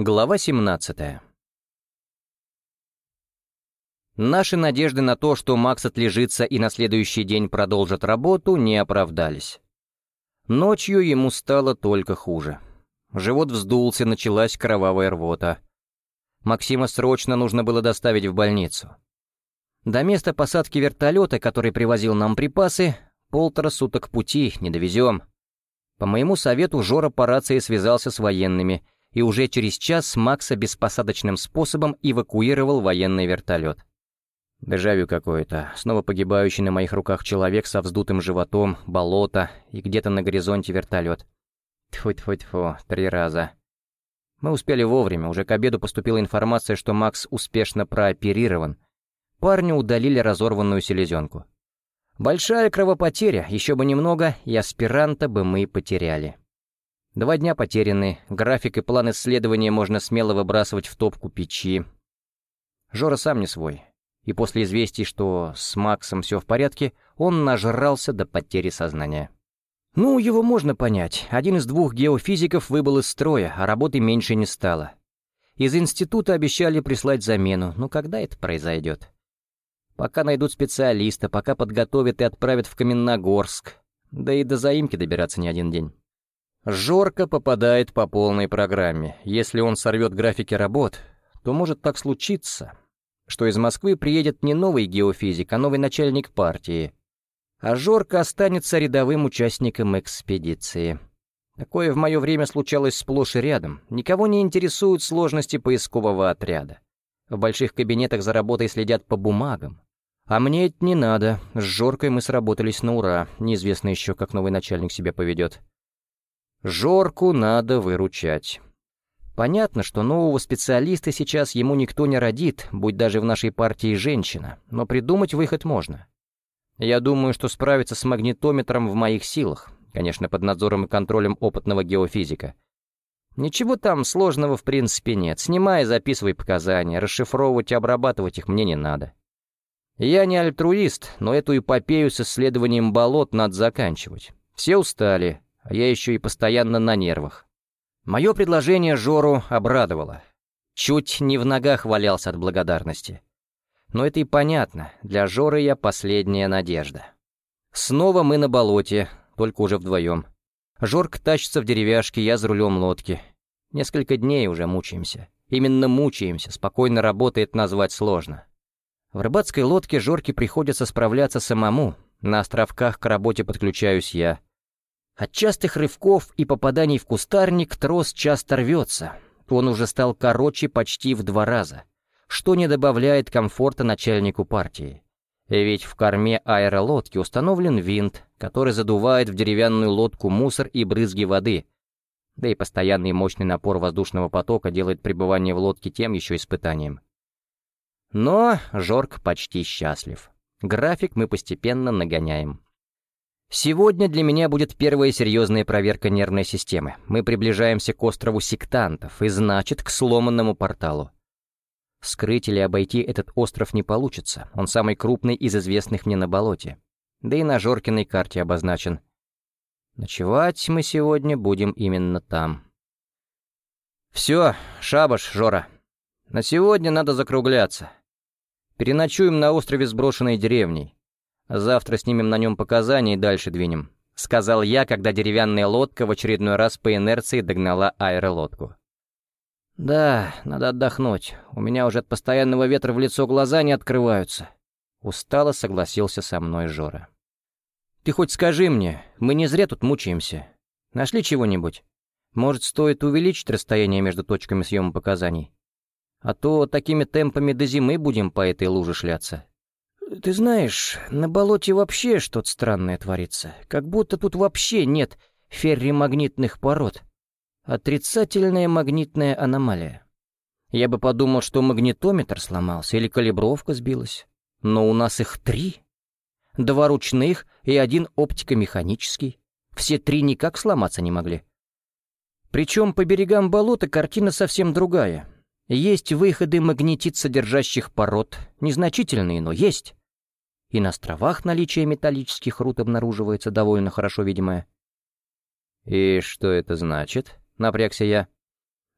Глава 17 Наши надежды на то, что Макс отлежится и на следующий день продолжит работу, не оправдались. Ночью ему стало только хуже. Живот вздулся, началась кровавая рвота. Максима срочно нужно было доставить в больницу. До места посадки вертолета, который привозил нам припасы, полтора суток пути, не довезем. По моему совету Жора по рации связался с военными — и уже через час Макса беспосадочным способом эвакуировал военный вертолет. Дежавю какое-то. Снова погибающий на моих руках человек со вздутым животом, болото и где-то на горизонте вертолет. Тьфу-тьфу-тьфу, три раза. Мы успели вовремя, уже к обеду поступила информация, что Макс успешно прооперирован. Парню удалили разорванную селезенку. Большая кровопотеря, еще бы немного, и аспиранта бы мы потеряли. Два дня потеряны, график и план исследования можно смело выбрасывать в топку печи. Жора сам не свой. И после известий, что с Максом все в порядке, он нажрался до потери сознания. Ну, его можно понять. Один из двух геофизиков выбыл из строя, а работы меньше не стало. Из института обещали прислать замену, но когда это произойдет? Пока найдут специалиста, пока подготовят и отправят в Каменногорск. Да и до заимки добираться не один день. Жорко попадает по полной программе. Если он сорвет графики работ, то может так случиться, что из Москвы приедет не новый геофизик, а новый начальник партии, а Жорко останется рядовым участником экспедиции. Такое в мое время случалось сплошь и рядом. Никого не интересуют сложности поискового отряда. В больших кабинетах за работой следят по бумагам. А мне это не надо. С Жоркой мы сработались на ура. Неизвестно еще, как новый начальник себя поведет. Жорку надо выручать. Понятно, что нового специалиста сейчас ему никто не родит, будь даже в нашей партии женщина, но придумать выход можно. Я думаю, что справиться с магнитометром в моих силах, конечно, под надзором и контролем опытного геофизика. Ничего там сложного в принципе нет. Снимай и записывай показания, расшифровывать и обрабатывать их мне не надо. Я не альтруист, но эту эпопею с исследованием болот надо заканчивать. Все устали, а я еще и постоянно на нервах. Мое предложение Жору обрадовало. Чуть не в ногах валялся от благодарности. Но это и понятно, для Жоры я последняя надежда. Снова мы на болоте, только уже вдвоем. Жорк тащится в деревяшке, я за рулем лодки. Несколько дней уже мучаемся. Именно мучаемся, спокойно работает назвать сложно. В рыбацкой лодке Жорке приходится справляться самому. На островках к работе подключаюсь я. От частых рывков и попаданий в кустарник трос часто рвется. Он уже стал короче почти в два раза, что не добавляет комфорта начальнику партии. Ведь в корме аэролодки установлен винт, который задувает в деревянную лодку мусор и брызги воды. Да и постоянный мощный напор воздушного потока делает пребывание в лодке тем еще испытанием. Но Жорк почти счастлив. График мы постепенно нагоняем. Сегодня для меня будет первая серьезная проверка нервной системы. Мы приближаемся к острову сектантов, и значит, к сломанному порталу. Скрыть или обойти этот остров не получится. Он самый крупный из известных мне на болоте. Да и на Жоркиной карте обозначен. Ночевать мы сегодня будем именно там. Все, шабаш, Жора. На сегодня надо закругляться. Переночуем на острове с брошенной деревней. Завтра снимем на нем показания и дальше двинем», — сказал я, когда деревянная лодка в очередной раз по инерции догнала аэролодку. «Да, надо отдохнуть. У меня уже от постоянного ветра в лицо глаза не открываются». Устало согласился со мной Жора. «Ты хоть скажи мне, мы не зря тут мучаемся. Нашли чего-нибудь? Может, стоит увеличить расстояние между точками съема показаний? А то такими темпами до зимы будем по этой луже шляться. «Ты знаешь, на болоте вообще что-то странное творится. Как будто тут вообще нет ферримагнитных пород. Отрицательная магнитная аномалия. Я бы подумал, что магнитометр сломался или калибровка сбилась. Но у нас их три. Два ручных и один оптико-механический. Все три никак сломаться не могли. Причем по берегам болота картина совсем другая. Есть выходы магнетит содержащих пород, незначительные, но есть. И на островах наличие металлических руд обнаруживается довольно хорошо видимое. «И что это значит?» — напрягся я.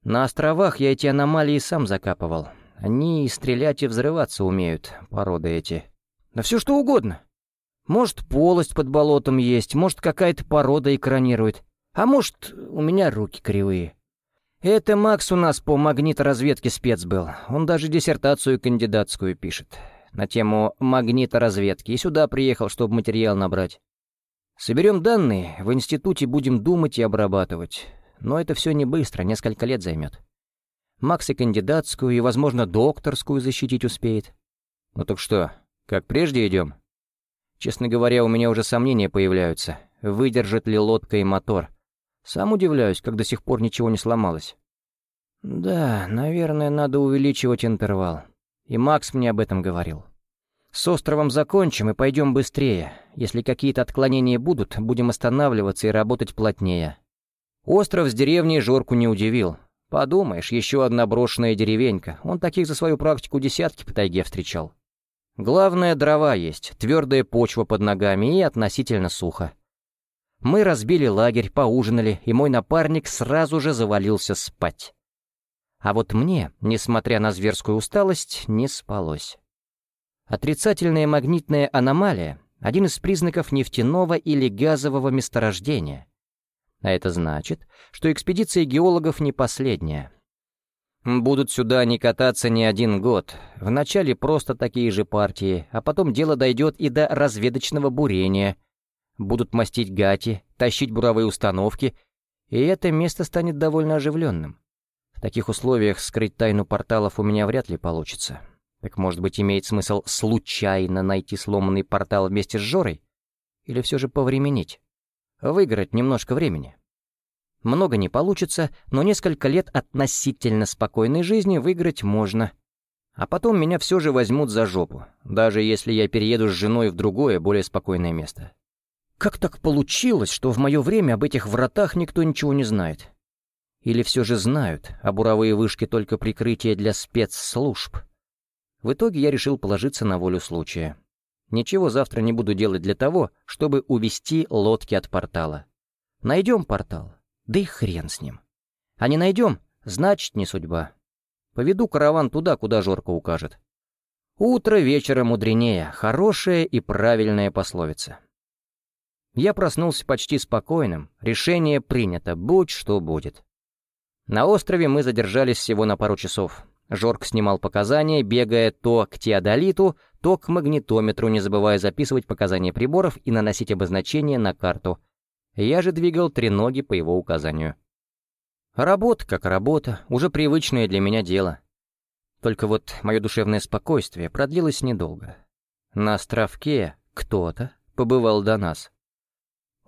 На островах я эти аномалии сам закапывал. Они и стрелять, и взрываться умеют, породы эти. Да все что угодно. Может, полость под болотом есть, может, какая-то порода экранирует. А может, у меня руки кривые. Это Макс у нас по магниторазведке спец был. Он даже диссертацию кандидатскую пишет на тему магниторазведки и сюда приехал, чтобы материал набрать. Соберем данные, в институте будем думать и обрабатывать. Но это все не быстро, несколько лет займет. Макс и кандидатскую, и, возможно, докторскую защитить успеет. Ну так что, как прежде идем? Честно говоря, у меня уже сомнения появляются. Выдержит ли лодка и мотор? Сам удивляюсь, как до сих пор ничего не сломалось. Да, наверное, надо увеличивать интервал. И Макс мне об этом говорил. С островом закончим и пойдем быстрее. Если какие-то отклонения будут, будем останавливаться и работать плотнее. Остров с деревней Жорку не удивил. Подумаешь, еще одна брошенная деревенька. Он таких за свою практику десятки по тайге встречал. Главное, дрова есть, твердая почва под ногами и относительно сухо. Мы разбили лагерь, поужинали, и мой напарник сразу же завалился спать. А вот мне, несмотря на зверскую усталость, не спалось. Отрицательная магнитная аномалия — один из признаков нефтяного или газового месторождения. А это значит, что экспедиция геологов не последняя. Будут сюда не кататься не один год. Вначале просто такие же партии, а потом дело дойдет и до разведочного бурения. Будут мастить гати, тащить буровые установки, и это место станет довольно оживленным. В таких условиях скрыть тайну порталов у меня вряд ли получится. Так может быть имеет смысл случайно найти сломанный портал вместе с Жорой? Или все же повременить? Выиграть немножко времени. Много не получится, но несколько лет относительно спокойной жизни выиграть можно. А потом меня все же возьмут за жопу, даже если я перееду с женой в другое, более спокойное место. Как так получилось, что в мое время об этих вратах никто ничего не знает? Или все же знают, а буровые вышки только прикрытие для спецслужб? В итоге я решил положиться на волю случая. Ничего завтра не буду делать для того, чтобы увести лодки от портала. Найдем портал, да и хрен с ним. А не найдем, значит, не судьба. Поведу караван туда, куда Жорка укажет. Утро вечера мудренее, хорошая и правильная пословица. Я проснулся почти спокойным, решение принято, будь что будет. На острове мы задержались всего на пару часов. Жорк снимал показания, бегая то к теодолиту, то к магнитометру, не забывая записывать показания приборов и наносить обозначения на карту. Я же двигал треноги по его указанию. Работа как работа, уже привычное для меня дело. Только вот мое душевное спокойствие продлилось недолго. На островке кто-то побывал до нас.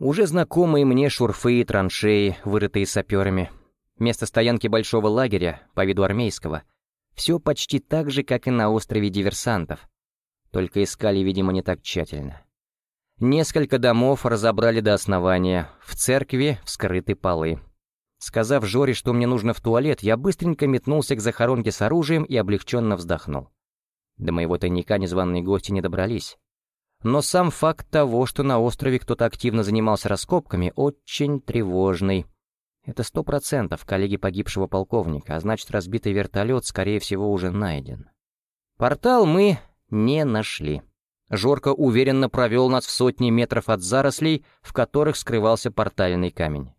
Уже знакомые мне шурфы и траншеи, вырытые саперами — Место стоянки большого лагеря, по виду армейского, все почти так же, как и на острове диверсантов, только искали, видимо, не так тщательно. Несколько домов разобрали до основания, в церкви вскрыты полы. Сказав Жоре, что мне нужно в туалет, я быстренько метнулся к захоронке с оружием и облегченно вздохнул. До моего тайника незваные гости не добрались. Но сам факт того, что на острове кто-то активно занимался раскопками, очень тревожный. Это сто процентов коллеги погибшего полковника, а значит, разбитый вертолет, скорее всего, уже найден. Портал мы не нашли. Жорко уверенно провел нас в сотни метров от зарослей, в которых скрывался портальный камень.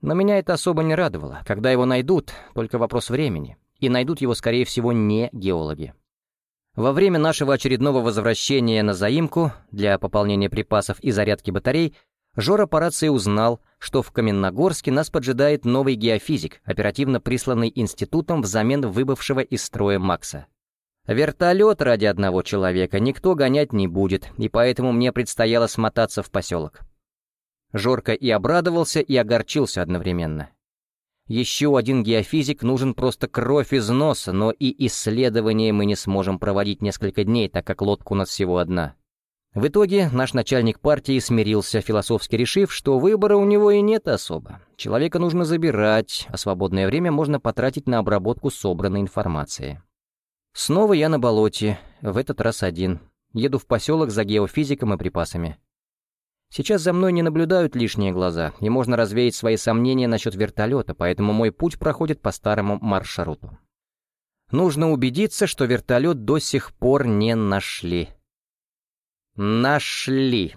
Но меня это особо не радовало. Когда его найдут, только вопрос времени. И найдут его, скорее всего, не геологи. Во время нашего очередного возвращения на заимку для пополнения припасов и зарядки батарей Жора по рации узнал, что в Каменногорске нас поджидает новый геофизик, оперативно присланный институтом взамен выбывшего из строя Макса. Вертолет ради одного человека никто гонять не будет, и поэтому мне предстояло смотаться в поселок. Жорко и обрадовался, и огорчился одновременно. Еще один геофизик нужен просто кровь из носа, но и исследования мы не сможем проводить несколько дней, так как лодка у нас всего одна. В итоге наш начальник партии смирился, философски решив, что выбора у него и нет особо. Человека нужно забирать, а свободное время можно потратить на обработку собранной информации. Снова я на болоте, в этот раз один. Еду в поселок за геофизиком и припасами. Сейчас за мной не наблюдают лишние глаза, и можно развеять свои сомнения насчет вертолета, поэтому мой путь проходит по старому маршруту. Нужно убедиться, что вертолет до сих пор не нашли. Нашли.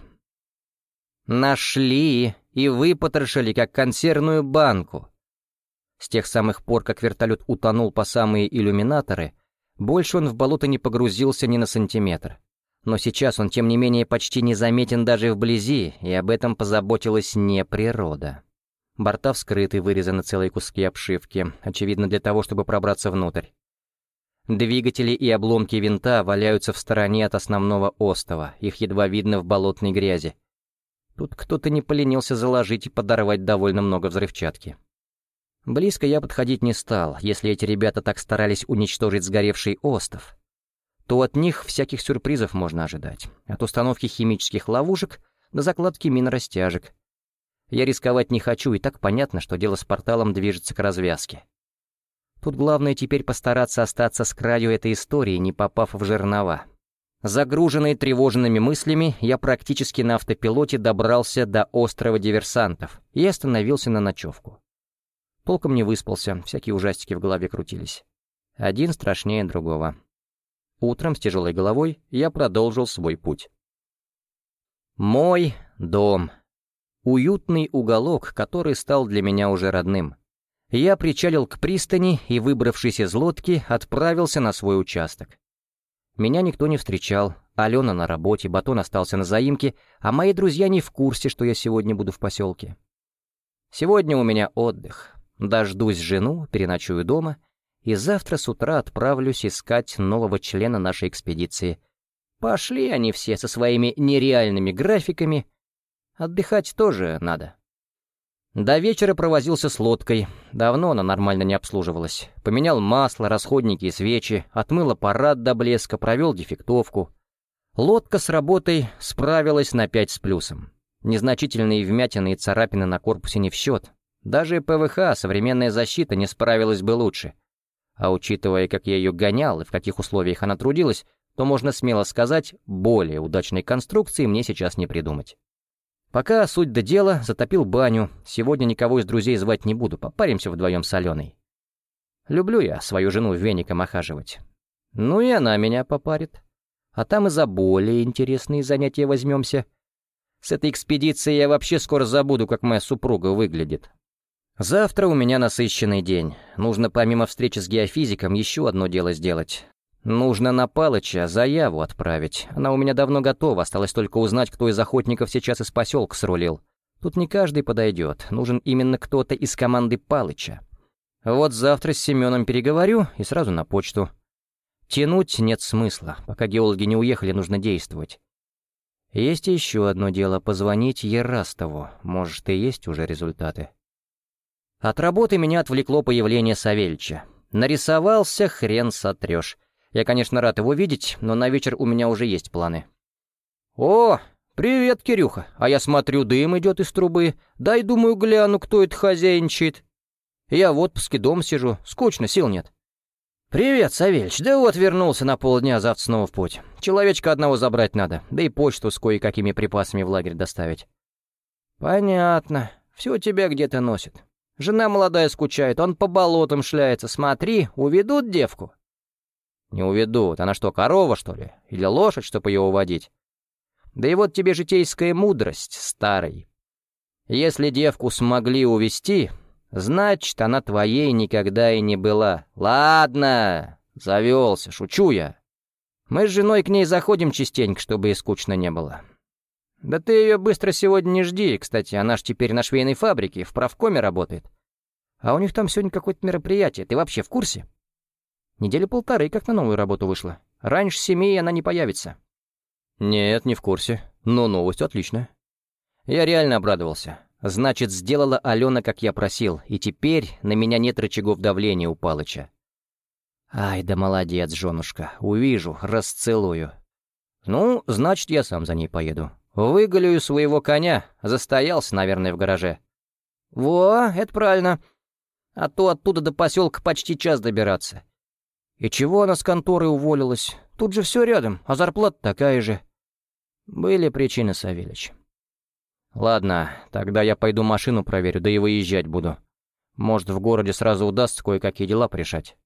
Нашли и выпотрошили, как консервную банку. С тех самых пор, как вертолет утонул по самые иллюминаторы, больше он в болото не погрузился ни на сантиметр. Но сейчас он, тем не менее, почти незаметен даже вблизи, и об этом позаботилась не природа. Борта вскрыты, вырезаны целые куски обшивки, очевидно для того, чтобы пробраться внутрь. Двигатели и обломки винта валяются в стороне от основного остова, их едва видно в болотной грязи. Тут кто-то не поленился заложить и подорвать довольно много взрывчатки. Близко я подходить не стал, если эти ребята так старались уничтожить сгоревший остров то от них всяких сюрпризов можно ожидать. От установки химических ловушек до закладки минорастяжек. Я рисковать не хочу, и так понятно, что дело с порталом движется к развязке. Тут главное теперь постараться остаться с краю этой истории, не попав в жернова. Загруженный тревожными мыслями, я практически на автопилоте добрался до острова диверсантов и остановился на ночевку. Толком не выспался, всякие ужастики в голове крутились. Один страшнее другого. Утром с тяжелой головой я продолжил свой путь. Мой дом. Уютный уголок, который стал для меня уже родным. Я причалил к пристани и, выбравшись из лодки, отправился на свой участок. Меня никто не встречал, Алена на работе, Батон остался на заимке, а мои друзья не в курсе, что я сегодня буду в поселке. Сегодня у меня отдых. Дождусь жену, переночую дома — и завтра с утра отправлюсь искать нового члена нашей экспедиции. Пошли они все со своими нереальными графиками. Отдыхать тоже надо. До вечера провозился с лодкой. Давно она нормально не обслуживалась. Поменял масло, расходники и свечи, отмыл аппарат до блеска, провел дефектовку. Лодка с работой справилась на пять с плюсом. Незначительные вмятины и царапины на корпусе не в счет. Даже ПВХ, современная защита, не справилась бы лучше. А учитывая, как я ее гонял и в каких условиях она трудилась, то можно смело сказать, более удачной конструкции мне сейчас не придумать. Пока суть до дела, затопил баню. Сегодня никого из друзей звать не буду, попаримся вдвоем с Аленой. Люблю я свою жену веником охаживать. Ну и она меня попарит. А там и за более интересные занятия возьмемся. С этой экспедицией я вообще скоро забуду, как моя супруга выглядит. Завтра у меня насыщенный день. Нужно помимо встречи с геофизиком еще одно дело сделать. Нужно на Палыча заяву отправить. Она у меня давно готова, осталось только узнать, кто из охотников сейчас из поселка срулил. Тут не каждый подойдет, нужен именно кто-то из команды Палыча. Вот завтра с Семеном переговорю и сразу на почту. Тянуть нет смысла. Пока геологи не уехали, нужно действовать. Есть еще одно дело — позвонить Ерастову. Может, и есть уже результаты. От работы меня отвлекло появление Савельича. Нарисовался, хрен сотрешь. Я, конечно, рад его видеть, но на вечер у меня уже есть планы. «О, привет, Кирюха! А я смотрю, дым идет из трубы. Дай, думаю, гляну, кто это хозяйничает. Я в отпуске дома сижу, скучно, сил нет». «Привет, Савельич. Да вот вернулся на полдня, завтра снова в путь. Человечка одного забрать надо, да и почту с кое-какими припасами в лагерь доставить». «Понятно. Все тебя где-то носит. Жена молодая скучает, он по болотам шляется. Смотри, уведут девку?» «Не уведут. Она что, корова, что ли? Или лошадь, чтобы ее уводить?» «Да и вот тебе житейская мудрость, старый. Если девку смогли увести, значит, она твоей никогда и не была. Ладно, завелся, шучу я. Мы с женой к ней заходим частенько, чтобы и скучно не было. «Да ты ее быстро сегодня не жди. Кстати, она ж теперь на швейной фабрике, в правкоме работает. А у них там сегодня какое-то мероприятие. Ты вообще в курсе?» Недели полторы, как на новую работу вышла. Раньше семьи она не появится. «Нет, не в курсе. Но новость отличная». Я реально обрадовался. Значит, сделала Алена, как я просил, и теперь на меня нет рычагов давления у Палыча. Ай, да молодец, женушка. Увижу, расцелую. Ну, значит, я сам за ней поеду. Выголю своего коня, застоялся, наверное, в гараже. Во, это правильно. А то оттуда до поселка почти час добираться. И чего она с конторы уволилась? Тут же все рядом, а зарплата такая же. Были причины, Савельич. Ладно, тогда я пойду машину проверю, да и выезжать буду. Может, в городе сразу удастся кое-какие дела порешать.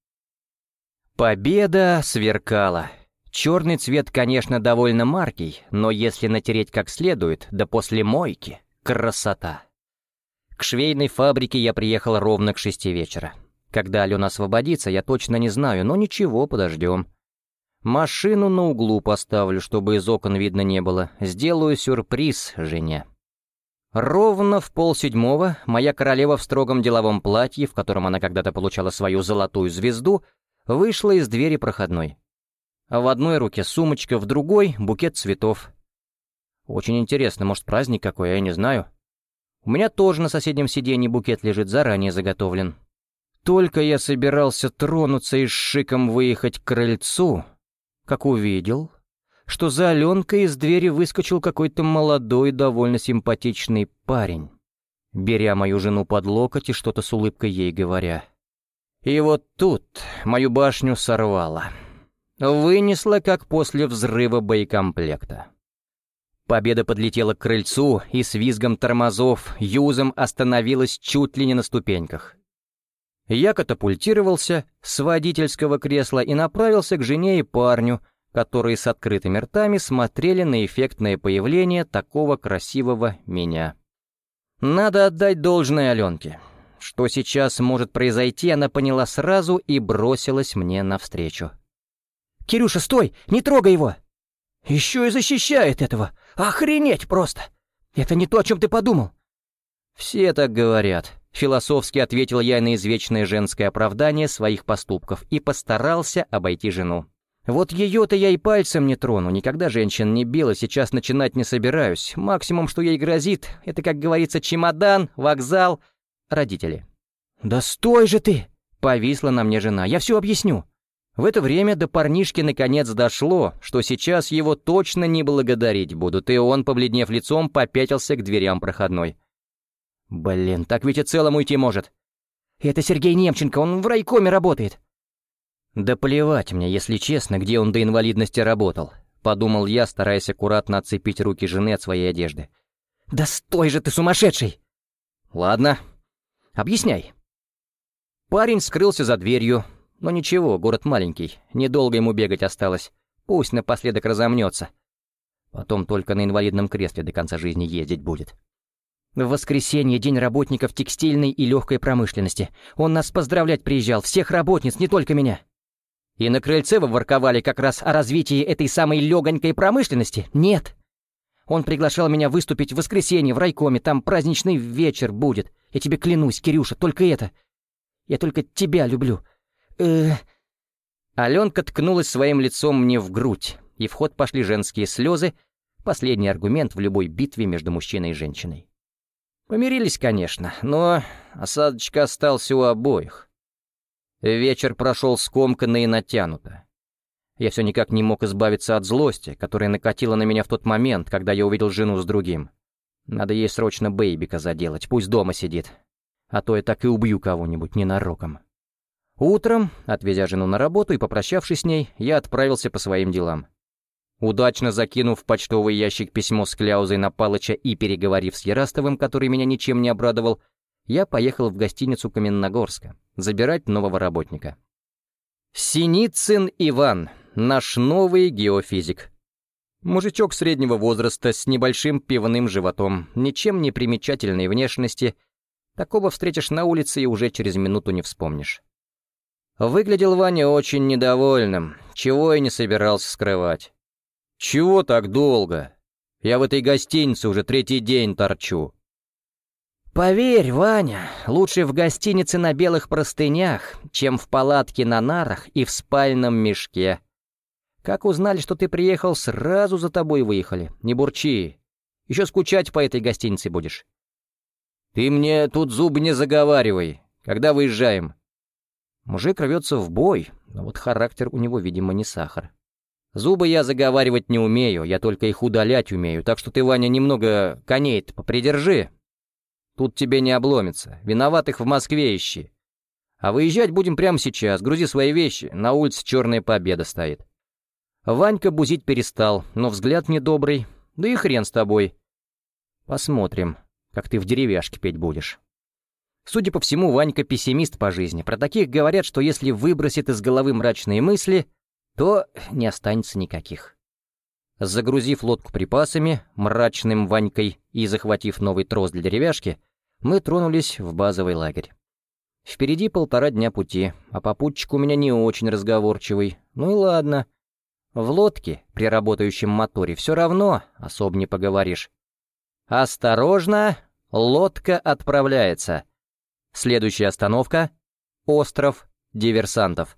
Победа сверкала. Черный цвет, конечно, довольно маркий, но если натереть как следует, да после мойки — красота. К швейной фабрике я приехал ровно к шести вечера. Когда Алена освободится, я точно не знаю, но ничего, подождем. Машину на углу поставлю, чтобы из окон видно не было. Сделаю сюрприз жене. Ровно в полседьмого моя королева в строгом деловом платье, в котором она когда-то получала свою золотую звезду, вышла из двери проходной. В одной руке сумочка, в другой — букет цветов. Очень интересно, может, праздник какой, я не знаю. У меня тоже на соседнем сиденье букет лежит, заранее заготовлен. Только я собирался тронуться и с шиком выехать к крыльцу, как увидел, что за Аленкой из двери выскочил какой-то молодой, довольно симпатичный парень, беря мою жену под локоть и что-то с улыбкой ей говоря. И вот тут мою башню сорвало. Вынесло, как после взрыва боекомплекта. Победа подлетела к крыльцу и с визгом тормозов юзом остановилась чуть ли не на ступеньках. Я катапультировался с водительского кресла и направился к жене и парню, которые с открытыми ртами смотрели на эффектное появление такого красивого меня. Надо отдать должное Аленке. Что сейчас может произойти, она поняла сразу и бросилась мне навстречу. «Кирюша, стой! Не трогай его!» «Еще и защищает этого! Охренеть просто! Это не то, о чем ты подумал!» «Все так говорят», — философски ответил я на извечное женское оправдание своих поступков и постарался обойти жену. «Вот ее-то я и пальцем не трону, никогда женщин не бил, и сейчас начинать не собираюсь. Максимум, что ей грозит, это, как говорится, чемодан, вокзал, родители». «Да стой же ты!» — повисла на мне жена. «Я все объясню». В это время до парнишки наконец дошло, что сейчас его точно не благодарить будут, и он, побледнев лицом, попятился к дверям проходной. «Блин, так ведь и целым уйти может». «Это Сергей Немченко, он в райкоме работает». «Да плевать мне, если честно, где он до инвалидности работал», — подумал я, стараясь аккуратно отцепить руки жены от своей одежды. «Да стой же ты сумасшедший!» «Ладно, объясняй». Парень скрылся за дверью, но ничего, город маленький, недолго ему бегать осталось. Пусть напоследок разомнется. Потом только на инвалидном кресле до конца жизни ездить будет. В воскресенье день работников текстильной и легкой промышленности. Он нас поздравлять приезжал, всех работниц, не только меня. И на крыльце вы ворковали как раз о развитии этой самой легонькой промышленности? Нет. Он приглашал меня выступить в воскресенье в райкоме, там праздничный вечер будет. Я тебе клянусь, Кирюша, только это. Я только тебя люблю. э Аленка ткнулась своим лицом мне в грудь, и в ход пошли женские слезы, последний аргумент в любой битве между мужчиной и женщиной. Помирились, конечно, но осадочка остался у обоих. Вечер прошел скомканно и натянуто. Я все никак не мог избавиться от злости, которая накатила на меня в тот момент, когда я увидел жену с другим. Надо ей срочно бейбика заделать, пусть дома сидит. А то я так и убью кого-нибудь ненароком. Утром, отвезя жену на работу и попрощавшись с ней, я отправился по своим делам. Удачно закинув в почтовый ящик письмо с кляузой на Палыча и переговорив с Ярастовым, который меня ничем не обрадовал, я поехал в гостиницу Каменногорска забирать нового работника. Синицын Иван, наш новый геофизик. Мужичок среднего возраста с небольшим пивным животом, ничем не примечательной внешности. Такого встретишь на улице и уже через минуту не вспомнишь. Выглядел Ваня очень недовольным, чего и не собирался скрывать. «Чего так долго? Я в этой гостинице уже третий день торчу. «Поверь, Ваня, лучше в гостинице на белых простынях, чем в палатке на нарах и в спальном мешке. Как узнали, что ты приехал, сразу за тобой выехали. Не бурчи. Еще скучать по этой гостинице будешь». «Ты мне тут зубы не заговаривай. Когда выезжаем?» Мужик рвется в бой, но вот характер у него, видимо, не сахар. Зубы я заговаривать не умею, я только их удалять умею, так что ты, Ваня, немного коней попридержи, Тут тебе не обломится. Виноватых в Москве ищи. А выезжать будем прямо сейчас. Грузи свои вещи. На улице черная победа стоит. Ванька бузить перестал, но взгляд недобрый. Да и хрен с тобой. Посмотрим, как ты в деревяшке петь будешь. Судя по всему, Ванька пессимист по жизни. Про таких говорят, что если выбросит из головы мрачные мысли, то не останется никаких. Загрузив лодку припасами, мрачным Ванькой и захватив новый трос для деревяшки, мы тронулись в базовый лагерь. Впереди полтора дня пути, а попутчик у меня не очень разговорчивый. Ну и ладно. В лодке, при работающем моторе, все равно особо не поговоришь. Осторожно, лодка отправляется. Следующая остановка — остров диверсантов.